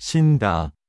신다.